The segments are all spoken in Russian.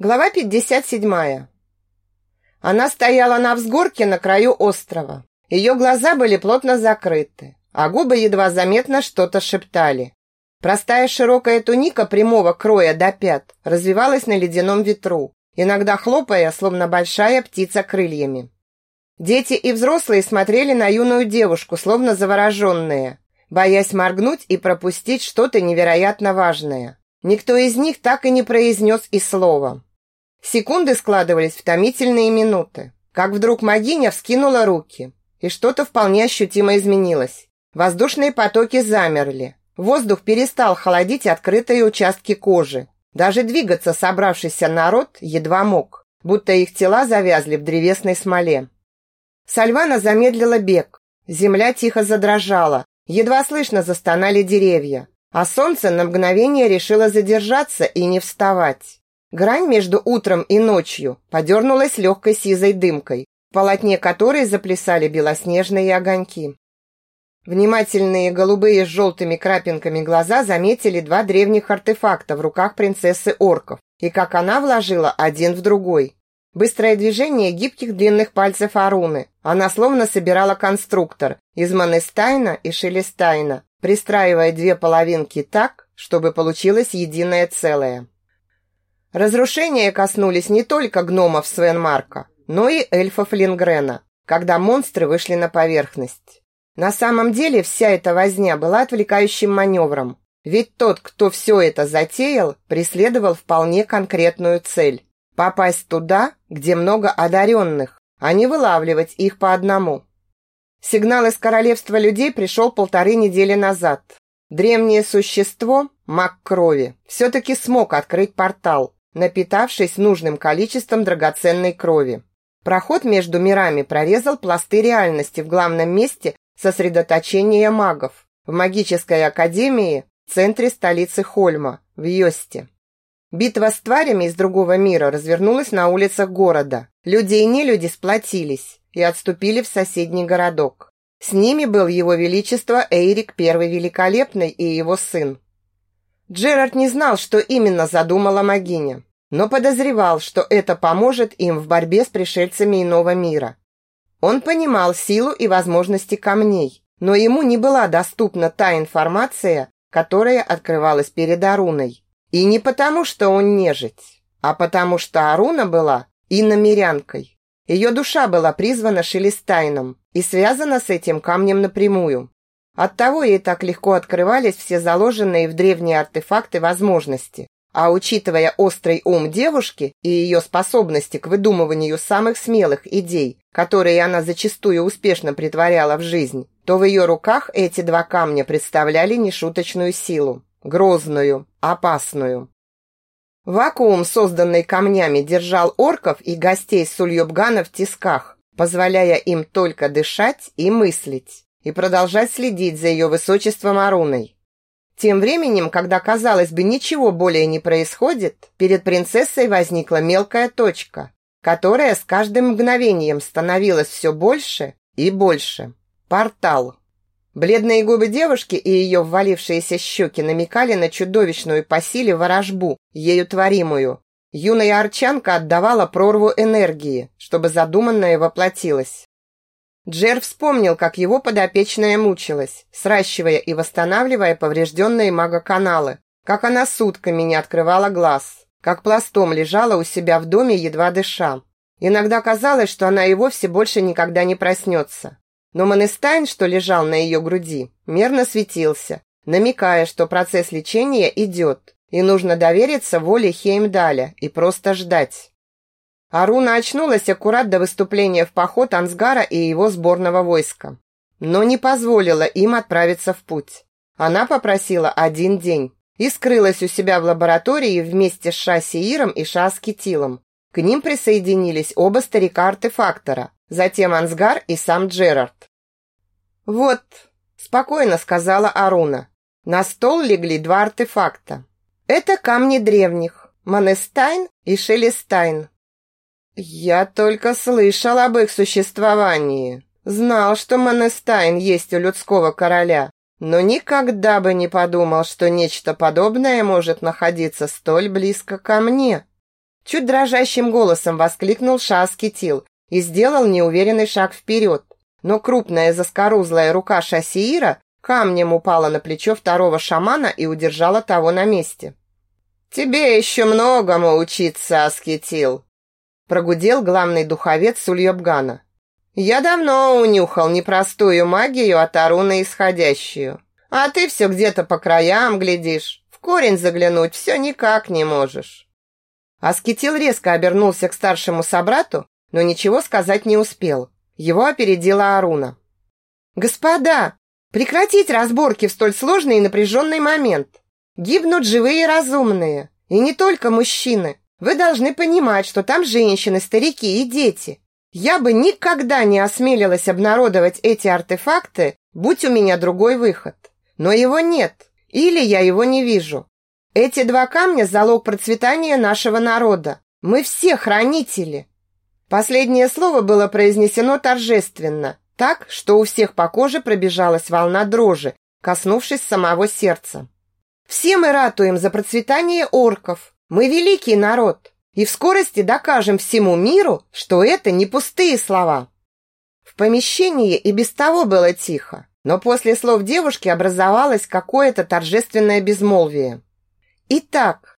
Глава 57. Она стояла на взгорке на краю острова. Ее глаза были плотно закрыты, а губы едва заметно что-то шептали. Простая широкая туника прямого кроя до пят развивалась на ледяном ветру, иногда хлопая, словно большая птица крыльями. Дети и взрослые смотрели на юную девушку, словно завороженные, боясь моргнуть и пропустить что-то невероятно важное. Никто из них так и не произнес и слова. Секунды складывались в томительные минуты. Как вдруг Магиня вскинула руки, и что-то вполне ощутимо изменилось. Воздушные потоки замерли. Воздух перестал холодить открытые участки кожи. Даже двигаться собравшийся народ едва мог, будто их тела завязли в древесной смоле. Сальвана замедлила бег. Земля тихо задрожала, едва слышно застонали деревья, а солнце на мгновение решило задержаться и не вставать. Грань между утром и ночью подернулась легкой сизой дымкой, в полотне которой заплясали белоснежные огоньки. Внимательные голубые с желтыми крапинками глаза заметили два древних артефакта в руках принцессы орков и как она вложила один в другой. Быстрое движение гибких длинных пальцев Аруны. Она словно собирала конструктор из Манестайна и Шелестайна, пристраивая две половинки так, чтобы получилось единое целое. Разрушения коснулись не только гномов Свенмарка, но и эльфов Лингрена, когда монстры вышли на поверхность. На самом деле вся эта возня была отвлекающим маневром, ведь тот, кто все это затеял, преследовал вполне конкретную цель – попасть туда, где много одаренных, а не вылавливать их по одному. Сигнал из королевства людей пришел полторы недели назад. Древнее существо, маг крови, все-таки смог открыть портал, напитавшись нужным количеством драгоценной крови. Проход между мирами прорезал пласты реальности в главном месте сосредоточения магов, в магической академии в центре столицы Хольма, в Йосте. Битва с тварями из другого мира развернулась на улицах города. Люди и нелюди сплотились и отступили в соседний городок. С ними был его величество Эйрик I Великолепный и его сын. Джерард не знал, что именно задумала Магиня, но подозревал, что это поможет им в борьбе с пришельцами иного мира. Он понимал силу и возможности камней, но ему не была доступна та информация, которая открывалась перед Аруной. И не потому, что он нежить, а потому что Аруна была иномерянкой. Ее душа была призвана Шелестайном и связана с этим камнем напрямую. Оттого ей так легко открывались все заложенные в древние артефакты возможности. А учитывая острый ум девушки и ее способности к выдумыванию самых смелых идей, которые она зачастую успешно притворяла в жизнь, то в ее руках эти два камня представляли нешуточную силу, грозную, опасную. Вакуум, созданный камнями, держал орков и гостей Сульёбгана в тисках, позволяя им только дышать и мыслить и продолжать следить за ее высочеством Аруной. Тем временем, когда, казалось бы, ничего более не происходит, перед принцессой возникла мелкая точка, которая с каждым мгновением становилась все больше и больше. Портал. Бледные губы девушки и ее ввалившиеся щеки намекали на чудовищную по силе ворожбу, ею творимую. Юная арчанка отдавала прорву энергии, чтобы задуманное воплотилось. Джер вспомнил, как его подопечная мучилась, сращивая и восстанавливая поврежденные магоканалы, как она сутками не открывала глаз, как пластом лежала у себя в доме, едва дыша. Иногда казалось, что она и вовсе больше никогда не проснется. Но Манестайн, что лежал на ее груди, мерно светился, намекая, что процесс лечения идет, и нужно довериться воле Хеймдаля и просто ждать. Аруна очнулась аккурат до выступления в поход Ансгара и его сборного войска, но не позволила им отправиться в путь. Она попросила один день и скрылась у себя в лаборатории вместе с Шасииром и Шаскетилом. К ним присоединились оба старика-артефактора, затем Ансгар и сам Джерард. «Вот», – спокойно сказала Аруна, – на стол легли два артефакта. Это камни древних, Манестайн и Шелестайн. «Я только слышал об их существовании. Знал, что Манестайн есть у людского короля, но никогда бы не подумал, что нечто подобное может находиться столь близко ко мне». Чуть дрожащим голосом воскликнул Шааскетил и сделал неуверенный шаг вперед. Но крупная заскорузлая рука Шасиира камнем упала на плечо второго шамана и удержала того на месте. «Тебе еще многому учиться, Аскетил!» Прогудел главный духовец Сульёбгана. «Я давно унюхал непростую магию от Аруны исходящую. А ты все где-то по краям глядишь. В корень заглянуть все никак не можешь». Аскетил резко обернулся к старшему собрату, но ничего сказать не успел. Его опередила Аруна. «Господа, прекратить разборки в столь сложный и напряженный момент. Гибнут живые и разумные. И не только мужчины. Вы должны понимать, что там женщины, старики и дети. Я бы никогда не осмелилась обнародовать эти артефакты, будь у меня другой выход. Но его нет. Или я его не вижу. Эти два камня – залог процветания нашего народа. Мы все хранители. Последнее слово было произнесено торжественно, так, что у всех по коже пробежалась волна дрожи, коснувшись самого сердца. Все мы ратуем за процветание орков. Мы великий народ. И в скорости докажем всему миру, что это не пустые слова. В помещении и без того было тихо, но после слов девушки образовалось какое-то торжественное безмолвие. Итак,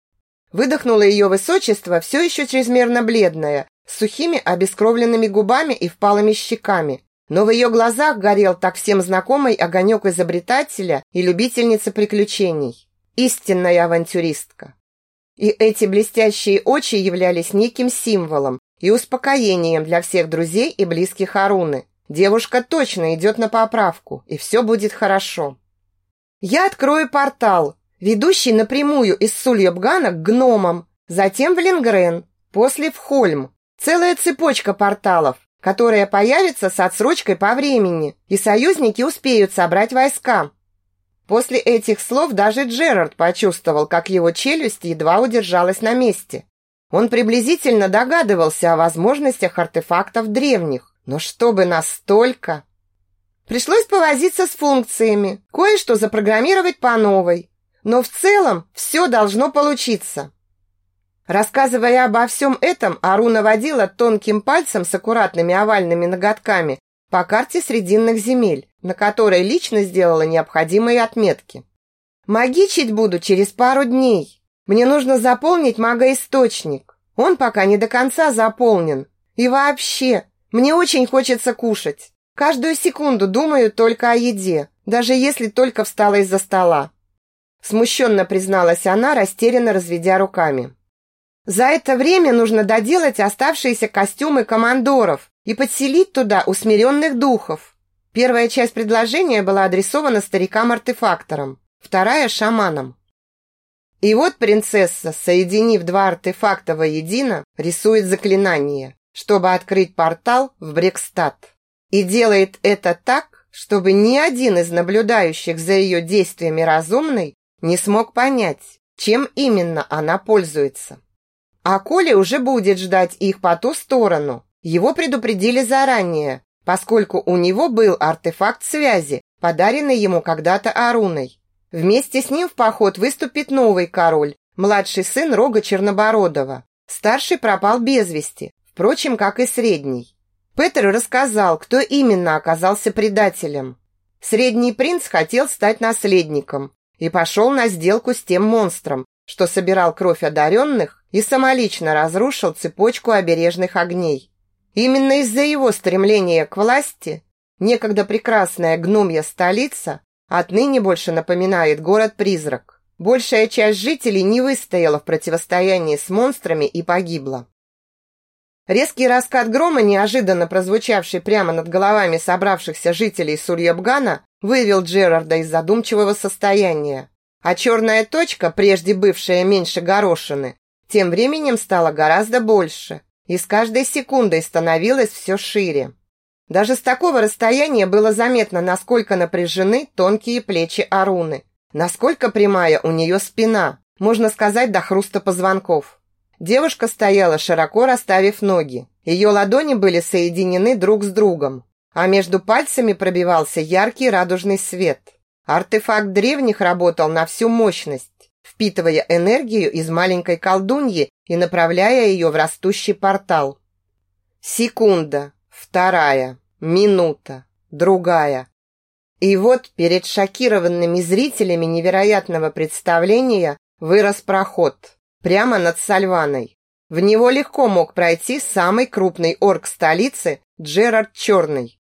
выдохнуло ее высочество, все еще чрезмерно бледное, с сухими обескровленными губами и впалыми щеками, но в ее глазах горел так всем знакомый огонек изобретателя и любительницы приключений. Истинная авантюристка. И эти блестящие очи являлись неким символом и успокоением для всех друзей и близких Аруны. Девушка точно идет на поправку, и все будет хорошо. Я открою портал, ведущий напрямую из Сульёбгана к гномам, затем в Лингрен, после в Хольм. Целая цепочка порталов, которая появится с отсрочкой по времени, и союзники успеют собрать войска. После этих слов даже Джерард почувствовал, как его челюсть едва удержалась на месте. Он приблизительно догадывался о возможностях артефактов древних, но чтобы настолько... Пришлось повозиться с функциями, кое-что запрограммировать по новой, но в целом все должно получиться. Рассказывая обо всем этом, Аруна водила тонким пальцем с аккуратными овальными ноготками по карте Срединных земель, на которой лично сделала необходимые отметки. Магичить буду через пару дней. Мне нужно заполнить магоисточник. Он пока не до конца заполнен. И вообще, мне очень хочется кушать. Каждую секунду думаю только о еде, даже если только встала из-за стола. Смущенно призналась она, растерянно разведя руками. За это время нужно доделать оставшиеся костюмы командоров и подселить туда усмиренных духов. Первая часть предложения была адресована старикам-артефакторам, вторая – шаманам. И вот принцесса, соединив два артефакта воедино, рисует заклинание, чтобы открыть портал в Брекстад. И делает это так, чтобы ни один из наблюдающих за ее действиями разумный не смог понять, чем именно она пользуется. А Коля уже будет ждать их по ту сторону. Его предупредили заранее, поскольку у него был артефакт связи, подаренный ему когда-то Аруной. Вместе с ним в поход выступит новый король, младший сын Рога Чернобородова. Старший пропал без вести, впрочем, как и средний. Петр рассказал, кто именно оказался предателем. Средний принц хотел стать наследником, и пошел на сделку с тем монстром, что собирал кровь одаренных и самолично разрушил цепочку обережных огней. Именно из-за его стремления к власти некогда прекрасная гномья столица отныне больше напоминает город-призрак. Большая часть жителей не выстояла в противостоянии с монстрами и погибла. Резкий раскат грома, неожиданно прозвучавший прямо над головами собравшихся жителей Сульябгана, вывел Джерарда из задумчивого состояния. А черная точка, прежде бывшая меньше горошины, тем временем стала гораздо больше и с каждой секундой становилась все шире. Даже с такого расстояния было заметно, насколько напряжены тонкие плечи Аруны, насколько прямая у нее спина, можно сказать, до хруста позвонков. Девушка стояла, широко расставив ноги. Ее ладони были соединены друг с другом, а между пальцами пробивался яркий радужный свет. Артефакт древних работал на всю мощность. Впитывая энергию из маленькой колдуньи и направляя ее в растущий портал. Секунда, вторая, минута, другая. И вот перед шокированными зрителями невероятного представления вырос проход прямо над Сальваной. В него легко мог пройти самый крупный орк столицы Джерард Черный.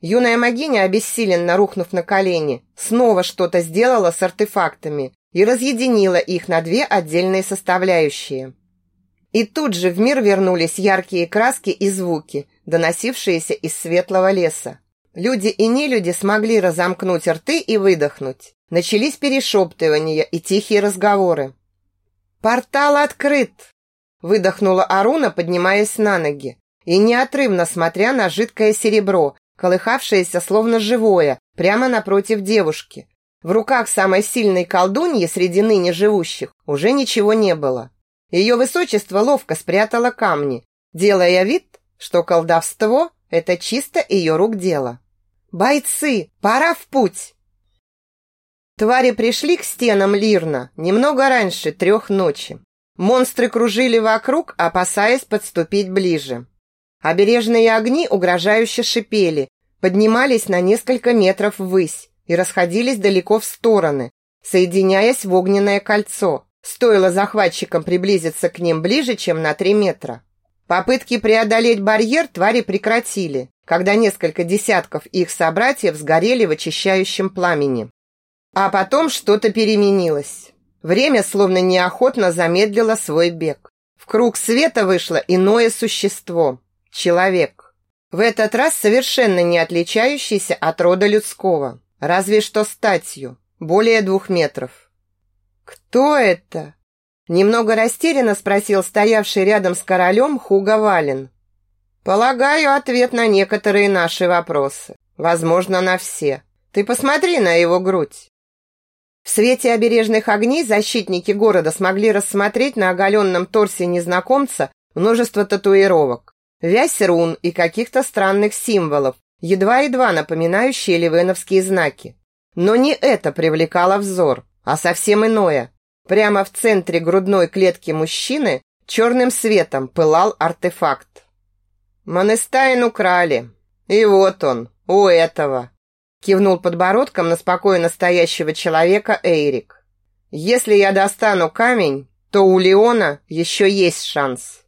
Юная магиня, обессиленно рухнув на колени, снова что-то сделала с артефактами и разъединила их на две отдельные составляющие. И тут же в мир вернулись яркие краски и звуки, доносившиеся из светлого леса. Люди и нелюди смогли разомкнуть рты и выдохнуть. Начались перешептывания и тихие разговоры. «Портал открыт!» выдохнула Аруна, поднимаясь на ноги и неотрывно смотря на жидкое серебро, колыхавшееся словно живое, прямо напротив девушки. В руках самой сильной колдуньи среди ныне живущих уже ничего не было. Ее высочество ловко спрятало камни, делая вид, что колдовство – это чисто ее рук дело. «Бойцы, пора в путь!» Твари пришли к стенам Лирна немного раньше трех ночи. Монстры кружили вокруг, опасаясь подступить ближе. Обережные огни угрожающе шипели, поднимались на несколько метров ввысь и расходились далеко в стороны, соединяясь в огненное кольцо. Стоило захватчикам приблизиться к ним ближе, чем на три метра. Попытки преодолеть барьер твари прекратили, когда несколько десятков их собратьев сгорели в очищающем пламени. А потом что-то переменилось. Время словно неохотно замедлило свой бег. В круг света вышло иное существо – человек. В этот раз совершенно не отличающийся от рода людского, разве что статью, более двух метров. «Кто это?» Немного растерянно спросил стоявший рядом с королем Хуга Вален. «Полагаю, ответ на некоторые наши вопросы. Возможно, на все. Ты посмотри на его грудь. В свете обережных огней защитники города смогли рассмотреть на оголенном торсе незнакомца множество татуировок, вязь рун и каких-то странных символов, едва-едва напоминающие ливеновские знаки. Но не это привлекало взор, а совсем иное. Прямо в центре грудной клетки мужчины черным светом пылал артефакт. Монестайн украли. И вот он, у этого. Кивнул подбородком на спокойно стоящего человека Эйрик. Если я достану камень, то у Леона еще есть шанс.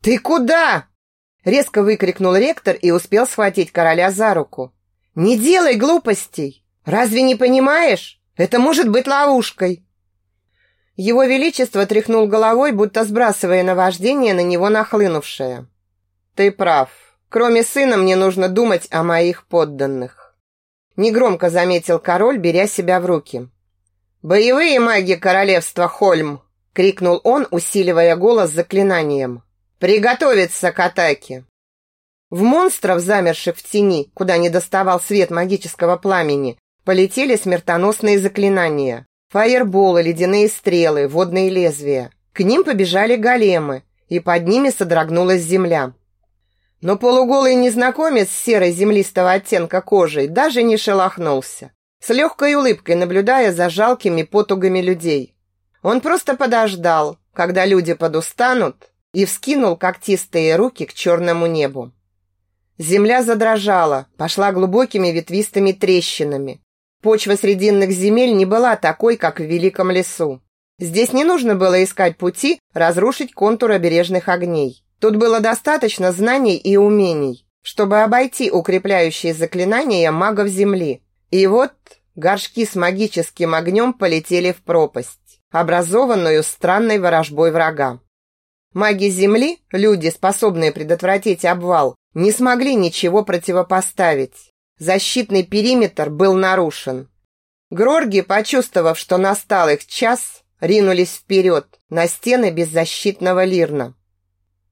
Ты куда? Резко выкрикнул ректор и успел схватить короля за руку. Не делай глупостей. Разве не понимаешь? Это может быть ловушкой. Его величество тряхнул головой, будто сбрасывая наваждение на него нахлынувшее. Ты прав. Кроме сына мне нужно думать о моих подданных. Негромко заметил король, беря себя в руки. «Боевые маги королевства Хольм!» — крикнул он, усиливая голос заклинанием. «Приготовиться к атаке!» В монстров, замерших в тени, куда не доставал свет магического пламени, полетели смертоносные заклинания. Фаерболы, ледяные стрелы, водные лезвия. К ним побежали големы, и под ними содрогнулась земля. Но полуголый незнакомец с серой землистого оттенка кожей даже не шелохнулся, с легкой улыбкой наблюдая за жалкими потугами людей. Он просто подождал, когда люди подустанут, и вскинул когтистые руки к черному небу. Земля задрожала, пошла глубокими ветвистыми трещинами. Почва срединных земель не была такой, как в Великом лесу. Здесь не нужно было искать пути разрушить контур обережных огней. Тут было достаточно знаний и умений, чтобы обойти укрепляющие заклинания магов Земли. И вот горшки с магическим огнем полетели в пропасть, образованную странной ворожбой врага. Маги Земли, люди, способные предотвратить обвал, не смогли ничего противопоставить. Защитный периметр был нарушен. Грорги, почувствовав, что настал их час, ринулись вперед на стены беззащитного Лирна.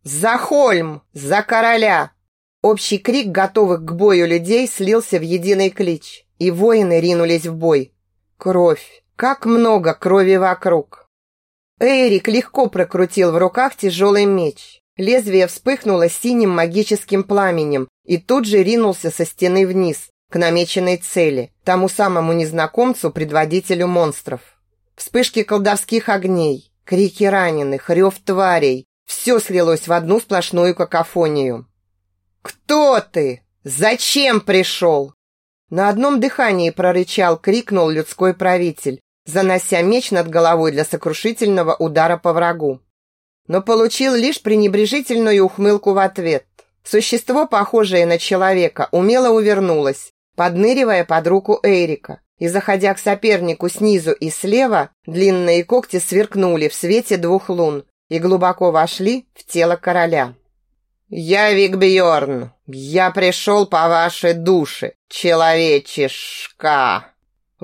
«За Хольм! За короля!» Общий крик готовых к бою людей слился в единый клич, и воины ринулись в бой. Кровь! Как много крови вокруг! Эрик легко прокрутил в руках тяжелый меч. Лезвие вспыхнуло синим магическим пламенем и тут же ринулся со стены вниз, к намеченной цели, тому самому незнакомцу, предводителю монстров. Вспышки колдовских огней, крики раненых, рев тварей. Все слилось в одну сплошную какофонию. «Кто ты? Зачем пришел?» На одном дыхании прорычал, крикнул людской правитель, занося меч над головой для сокрушительного удара по врагу. Но получил лишь пренебрежительную ухмылку в ответ. Существо, похожее на человека, умело увернулось, подныривая под руку Эрика. И, заходя к сопернику снизу и слева, длинные когти сверкнули в свете двух лун и глубоко вошли в тело короля. «Я Викбьорн. Я пришел по вашей душе, человечишка!»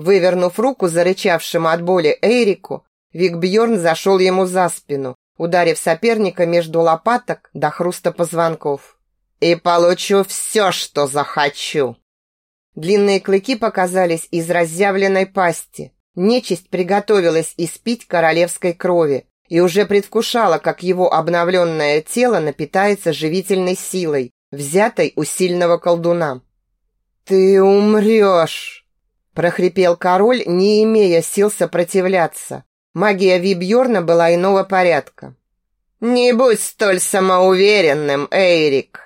Вывернув руку зарычавшему от боли Эрику, Викбьорн зашел ему за спину, ударив соперника между лопаток до хруста позвонков. «И получу все, что захочу!» Длинные клыки показались из разъявленной пасти. Нечисть приготовилась испить королевской крови и уже предвкушала, как его обновленное тело напитается живительной силой, взятой у сильного колдуна. «Ты умрешь!» – прохрипел король, не имея сил сопротивляться. Магия Вибьорна была иного порядка. «Не будь столь самоуверенным, Эйрик!»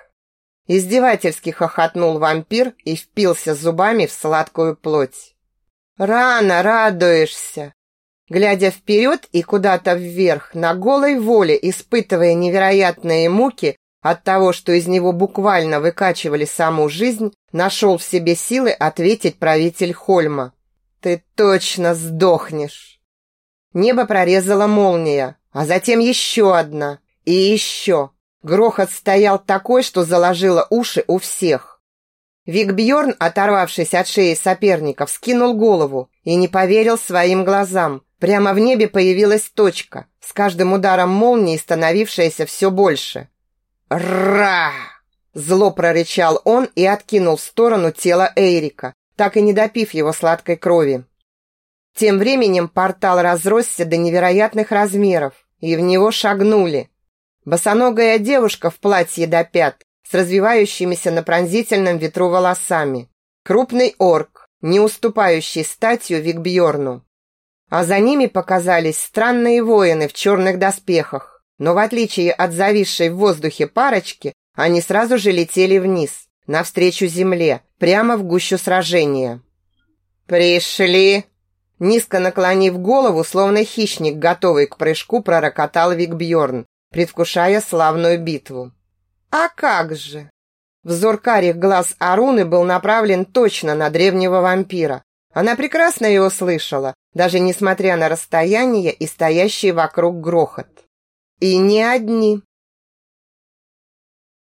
Издевательски хохотнул вампир и впился зубами в сладкую плоть. «Рано радуешься!» Глядя вперед и куда-то вверх, на голой воле, испытывая невероятные муки от того, что из него буквально выкачивали саму жизнь, нашел в себе силы ответить правитель Хольма. «Ты точно сдохнешь!» Небо прорезала молния, а затем еще одна и еще. Грохот стоял такой, что заложило уши у всех. Викбьорн, оторвавшись от шеи соперника, вскинул голову и не поверил своим глазам. Прямо в небе появилась точка, с каждым ударом молнии становившаяся все больше. «Ра!» Зло прорычал он и откинул в сторону тело Эрика, так и не допив его сладкой крови. Тем временем портал разросся до невероятных размеров, и в него шагнули Босоногая девушка в платье до пят, с развивающимися на пронзительном ветру волосами. Крупный орк, не уступающий статью Викбьорну. А за ними показались странные воины в черных доспехах. Но в отличие от зависшей в воздухе парочки, они сразу же летели вниз, навстречу земле, прямо в гущу сражения. «Пришли!» Низко наклонив голову, словно хищник, готовый к прыжку, пророкотал Викбьорн, предвкушая славную битву. А как же? Взор карих глаз Аруны был направлен точно на древнего вампира. Она прекрасно его слышала, даже несмотря на расстояние и стоящий вокруг грохот. И не одни.